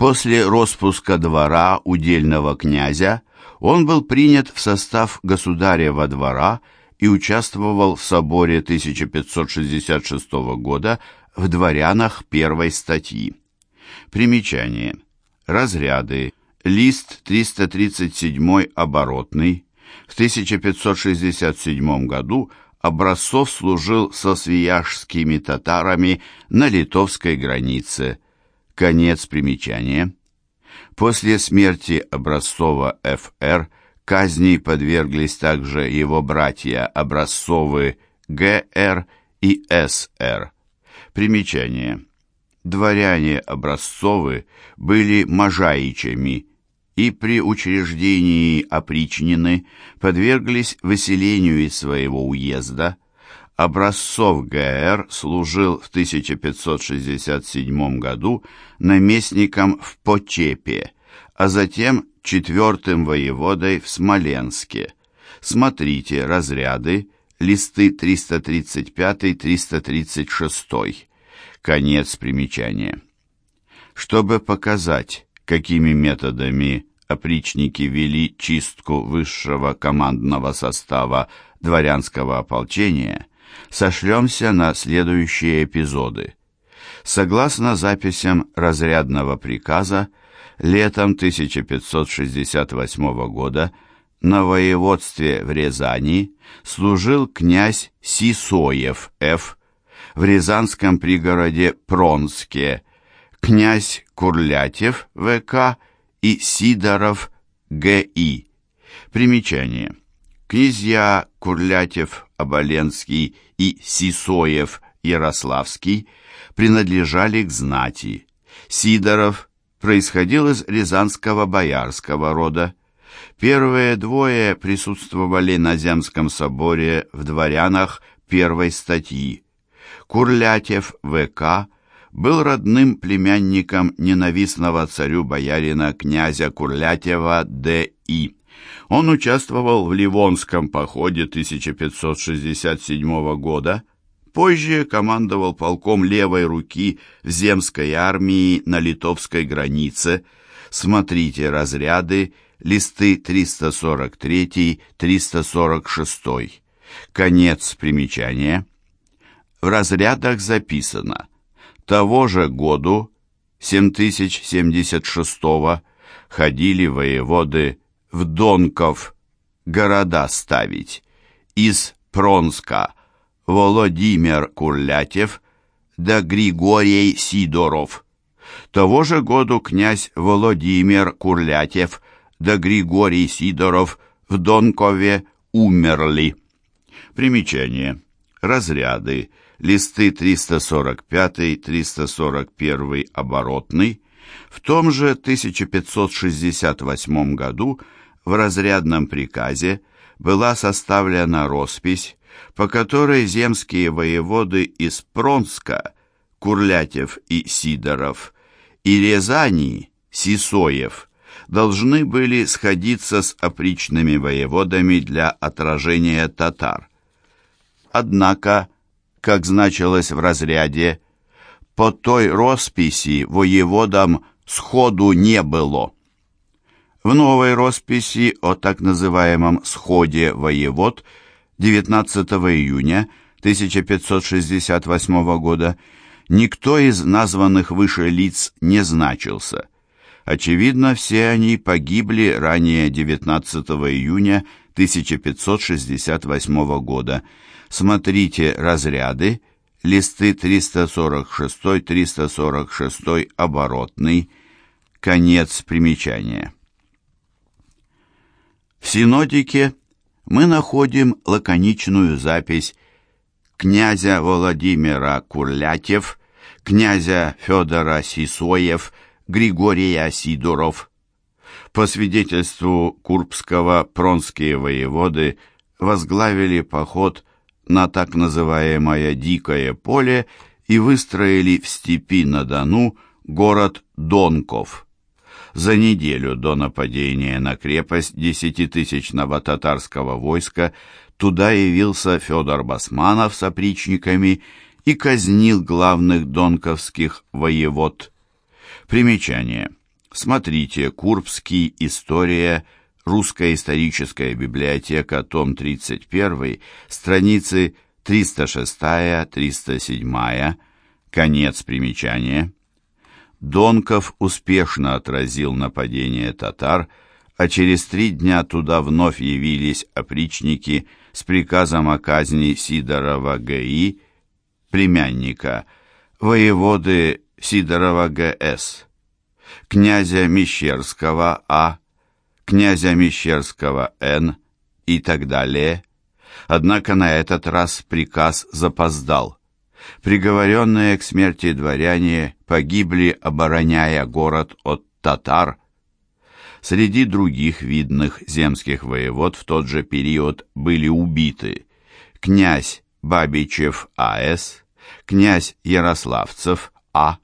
После распуска двора удельного князя он был принят в состав государева двора и участвовал в соборе 1566 года в дворянах первой статьи. Примечание. Разряды. Лист 337 оборотный. В 1567 году Образцов служил со свияжскими татарами на литовской границе. Конец примечания. После смерти Образцова Ф.Р. казни подверглись также его братья Образцовы Г.Р. и С.Р. Примечание. Дворяне Образцовы были можаичами и при учреждении опричнины подверглись выселению из своего уезда. Образцов Г.Р. служил в 1567 году наместником в Почепе, а затем четвертым воеводой в Смоленске. Смотрите разряды, листы 335-336. Конец примечания. Чтобы показать, какими методами опричники вели чистку высшего командного состава дворянского ополчения, сошлемся на следующие эпизоды. Согласно записям разрядного приказа, летом 1568 года на воеводстве в Рязани служил князь Сисоев Ф. в рязанском пригороде Пронске, князь Курлятев ВК и Сидоров Г.И. Примечание. Князья Курлятев Оболенский и Сисоев Ярославский принадлежали к знати. Сидоров происходил из рязанского боярского рода. Первые двое присутствовали на Земском соборе в дворянах первой статьи. Курлятев В.К. был родным племянником ненавистного царю-боярина князя Курлятева Д.И. Он участвовал в Ливонском походе 1567 года, позже командовал полком левой руки в земской армии на литовской границе. Смотрите разряды, листы 343-346. Конец примечания. В разрядах записано того же году 7076 ходили воеводы в Донков города ставить из Пронска Володимир Курлятев да Григорий Сидоров. Того же году князь Володимир Курлятев да Григорий Сидоров в Донкове умерли. Примечание. Разряды. Листы 345-341 оборотный. В том же 1568 году в разрядном приказе была составлена роспись, по которой земские воеводы из Пронска, Курлятев и Сидоров, и Рязани, Сисоев, должны были сходиться с опричными воеводами для отражения татар. Однако, как значилось в разряде, по той росписи воеводам сходу не было. В новой росписи о так называемом «сходе воевод» 19 июня 1568 года никто из названных выше лиц не значился. Очевидно, все они погибли ранее 19 июня 1568 года. Смотрите разряды, листы 346-346 оборотный, конец примечания. В синодике мы находим лаконичную запись князя Владимира Курлятев, князя Федора Сисоев, Григория Сидоров. По свидетельству Курбского, пронские воеводы возглавили поход на так называемое «Дикое поле» и выстроили в степи на Дону город Донков. За неделю до нападения на крепость десятитысячного татарского войска туда явился Федор Басманов с опричниками и казнил главных донковских воевод. Примечание. Смотрите «Курбский. История. Русская историческая библиотека. Том 31. Страницы 306-307. Конец примечания. Донков успешно отразил нападение татар, а через три дня туда вновь явились опричники с приказом о казни Сидорова Г.И., племянника, воеводы Сидорова Г.С., князя Мещерского А., князя Мещерского Н. и так далее. Однако на этот раз приказ запоздал. Приговоренные к смерти дворяне погибли, обороняя город от татар. Среди других видных земских воевод в тот же период были убиты князь Бабичев А.С., князь Ярославцев А.,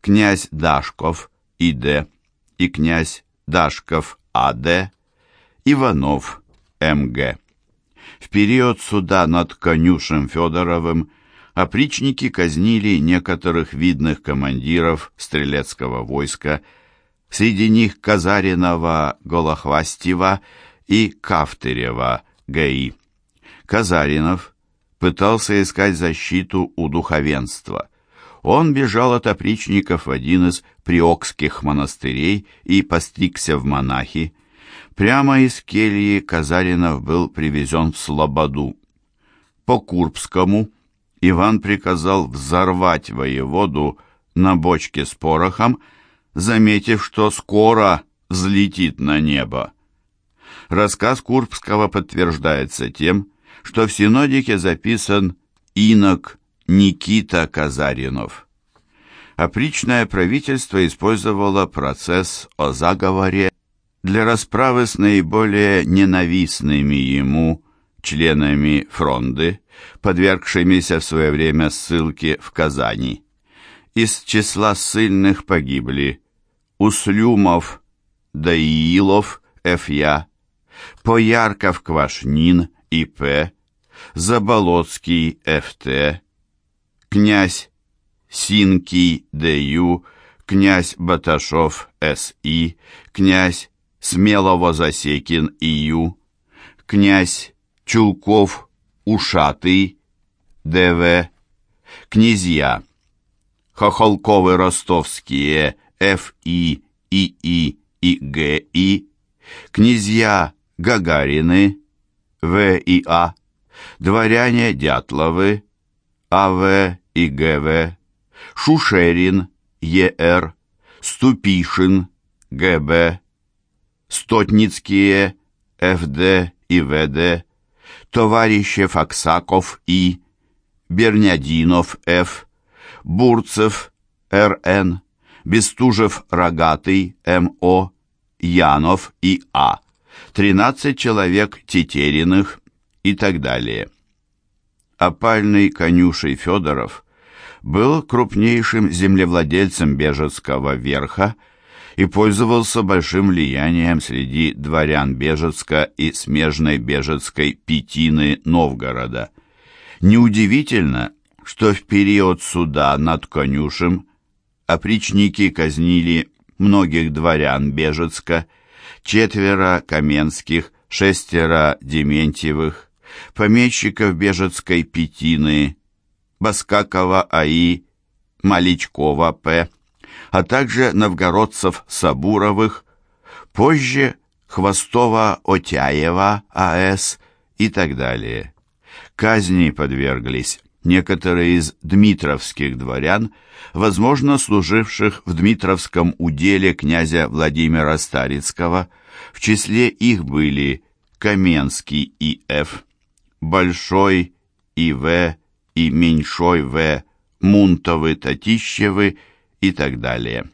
князь Дашков И.Д. и князь Дашков А.Д., Иванов М.Г. В период суда над конюшем Федоровым опричники казнили некоторых видных командиров стрелецкого войска, среди них Казаринова, Голохвастева и Кафтырева ГАИ. Казаринов пытался искать защиту у духовенства. Он бежал от опричников в один из приокских монастырей и постригся в монахи. Прямо из кельи Казаринов был привезен в Слободу. По Курбскому Иван приказал взорвать воеводу на бочке с порохом, заметив, что скоро взлетит на небо. Рассказ Курбского подтверждается тем, что в синодике записан инок Никита Казаринов. Опричное правительство использовало процесс о заговоре для расправы с наиболее ненавистными ему членами фронды, подвергшимися в свое время ссылке в Казани. Из числа ссыльных погибли Услюмов, Даиилов, Ф.Я., Поярков, Квашнин, И.П., Заболоцкий, Ф.Т., князь Синкий, Д.Ю., князь Баташов, С.И., князь Смелово-Засекин, И.Ю., князь Чулков, Ушатый, Д.В., князья Хохолковы ростовские, Ф.И., И.И. и Г.И., князья Гагарины, В. и А., дворяне Дятловы, А.В. и Г.В., Шушерин, Е.Р., Ступишин, Г.Б., Стотницкие, Ф.Д. и В.Д., Товарищев Аксаков И., Бернядинов Ф., Бурцев Р.Н., Бестужев Рогатый М.О., Янов и А., 13 человек Тетериных и так далее. Опальный конюшей Федоров был крупнейшим землевладельцем Бежецкого верха и пользовался большим влиянием среди дворян Бежецка и смежной Бежецкой Петины Новгорода. Неудивительно, что в период суда над конюшем опричники казнили многих дворян Бежецка, четверо Каменских, шестеро Дементьевых, помещиков Бежецкой Петины, Баскакова А.И., Маличкова П., а также новгородцев Сабуровых, позже Хвостова-Отяева А.С. и так далее. Казни подверглись некоторые из дмитровских дворян, возможно, служивших в Дмитровском уделе князя Владимира Старицкого. В числе их были Каменский И.Ф., Большой И.В. и Меньшой В., Мунтовы, Татищевы и так далее.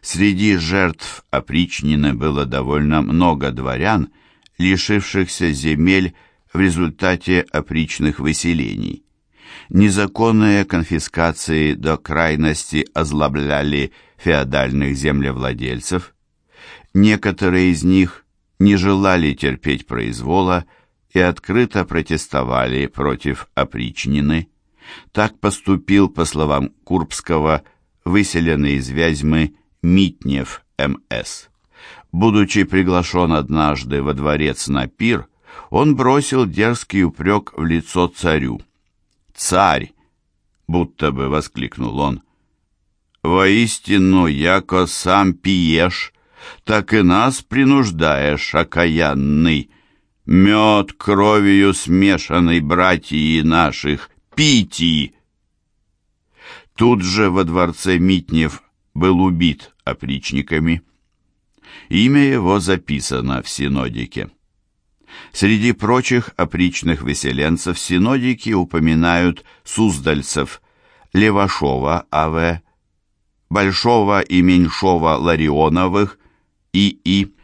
Среди жертв опричнины было довольно много дворян, лишившихся земель в результате опричных выселений. Незаконные конфискации до крайности озлобляли феодальных землевладельцев. Некоторые из них не желали терпеть произвола и открыто протестовали против опричнины. Так поступил, по словам Курбского, выселенный из Вязьмы Митнев, М.С. Будучи приглашен однажды во дворец на пир, он бросил дерзкий упрек в лицо царю. «Царь!» — будто бы воскликнул он. «Воистину, яко сам пьешь, так и нас принуждаешь, окаянный. Мед кровью смешанный, братьи наших, пити!» Тут же во дворце Митнев был убит опричниками. Имя его записано в синодике. Среди прочих опричных выселенцев синодики упоминают Суздальцев, Левашова А.В., Большого и Меньшого Ларионовых И.И.,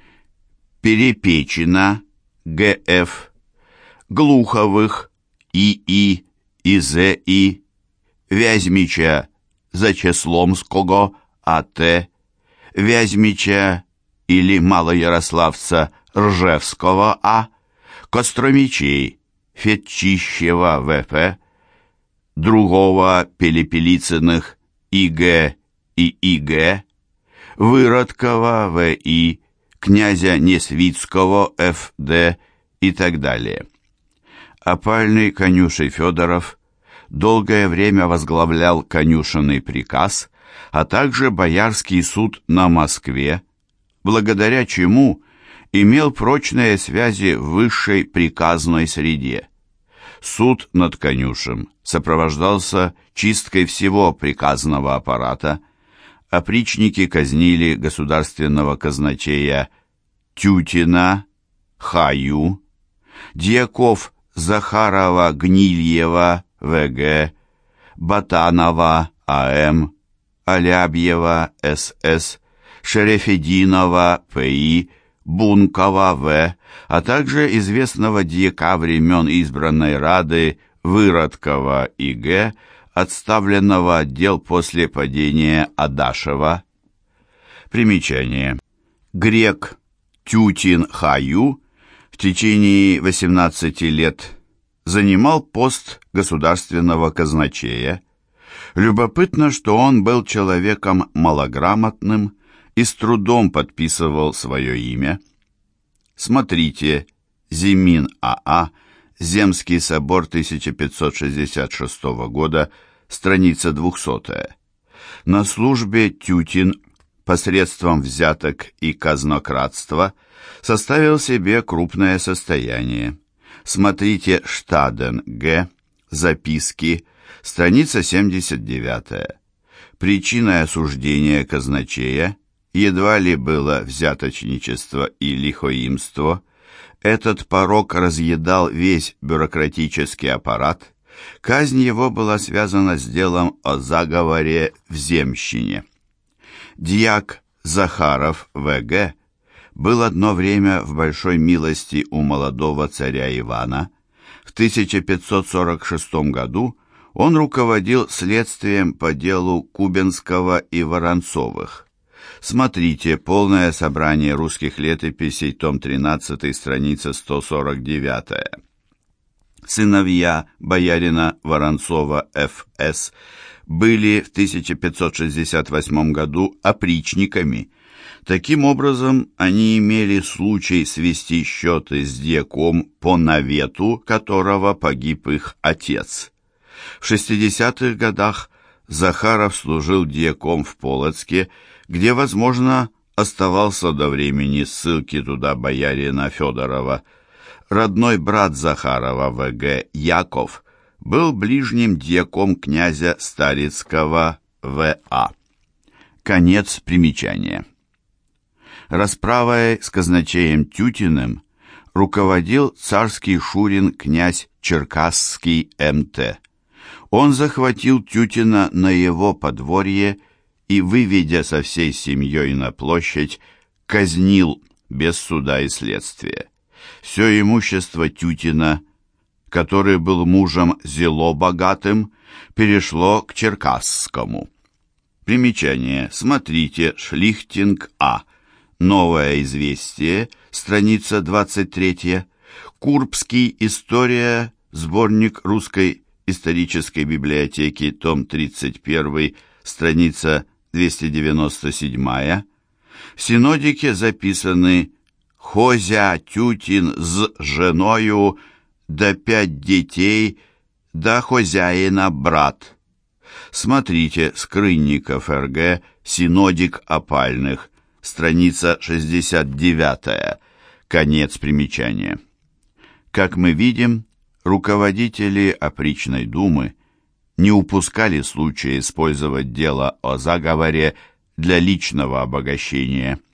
Перепечина Г.Ф., Глуховых И.И. и З.И., Вязьмича Зачесломского А.Т., Вязьмича или Малоярославца Ржевского А., Костромичей Фетчищева В.П., другого Пелепелицыных И.Г. и И.Г., Выродкова В.И., князя Несвицкого Ф.Д. и так далее. Опальный конюшей Федоров долгое время возглавлял конюшенный приказ, а также Боярский суд на Москве, благодаря чему имел прочные связи в высшей приказной среде. Суд над конюшем сопровождался чисткой всего приказного аппарата, опричники казнили государственного казначея Тютина, Хаю, дьяков Захарова, Гнильева, В.Г., Батанова, А.М., Алябьева, С.С., Шерефединова, П.И., Бункова, В., а также известного дьяка времен избранной Рады Выродкова И.Г., отставленного отдел после падения Адашева. Примечание. Грек Тютин Хаю в течение 18 лет занимал пост государственного казначея. Любопытно, что он был человеком малограмотным и с трудом подписывал свое имя. Смотрите, Зимин А.А., Земский собор 1566 года, страница 200. На службе Тютин посредством взяток и казнократства составил себе крупное состояние. Смотрите Штаден Г. Записки, страница 79. Причиной осуждения казначея едва ли было взяточничество и лихоимство. Этот порог разъедал весь бюрократический аппарат. Казнь его была связана с делом о заговоре в земщине. Дьяк Захаров В.Г. был одно время в большой милости у молодого царя Ивана. В 1546 году он руководил следствием по делу Кубенского и Воронцовых. Смотрите полное собрание русских летописей, том 13, страница 149. Сыновья боярина Воронцова Ф.С. были в 1568 году опричниками. Таким образом, они имели случай свести счеты с дьяком по навету, которого погиб их отец. В 60-х годах Захаров служил дьяком в Полоцке где, возможно, оставался до времени ссылки туда боярина Федорова. Родной брат Захарова В.Г. Яков был ближним дьяком князя Старицкого В.А. Конец примечания. Расправой с казначеем Тютиным руководил царский шурин князь Черкасский М.Т. Он захватил Тютина на его подворье и, выведя со всей семьей на площадь, казнил без суда и следствия. Все имущество Тютина, который был мужем зело богатым, перешло к Черкасскому. Примечание. Смотрите Шлихтинг А. Новое известие, страница 23. Курбский. История. Сборник русской исторической библиотеки, том 31, страница 297 в синодике записаны «Хозя Тютин с женою, да пять детей, да хозяина брат». Смотрите Скрынников РГ, Синодик опальных, страница 69, конец примечания. Как мы видим, руководители опричной думы не упускали случая использовать дело о заговоре для личного обогащения –